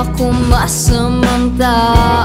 aku masih mentah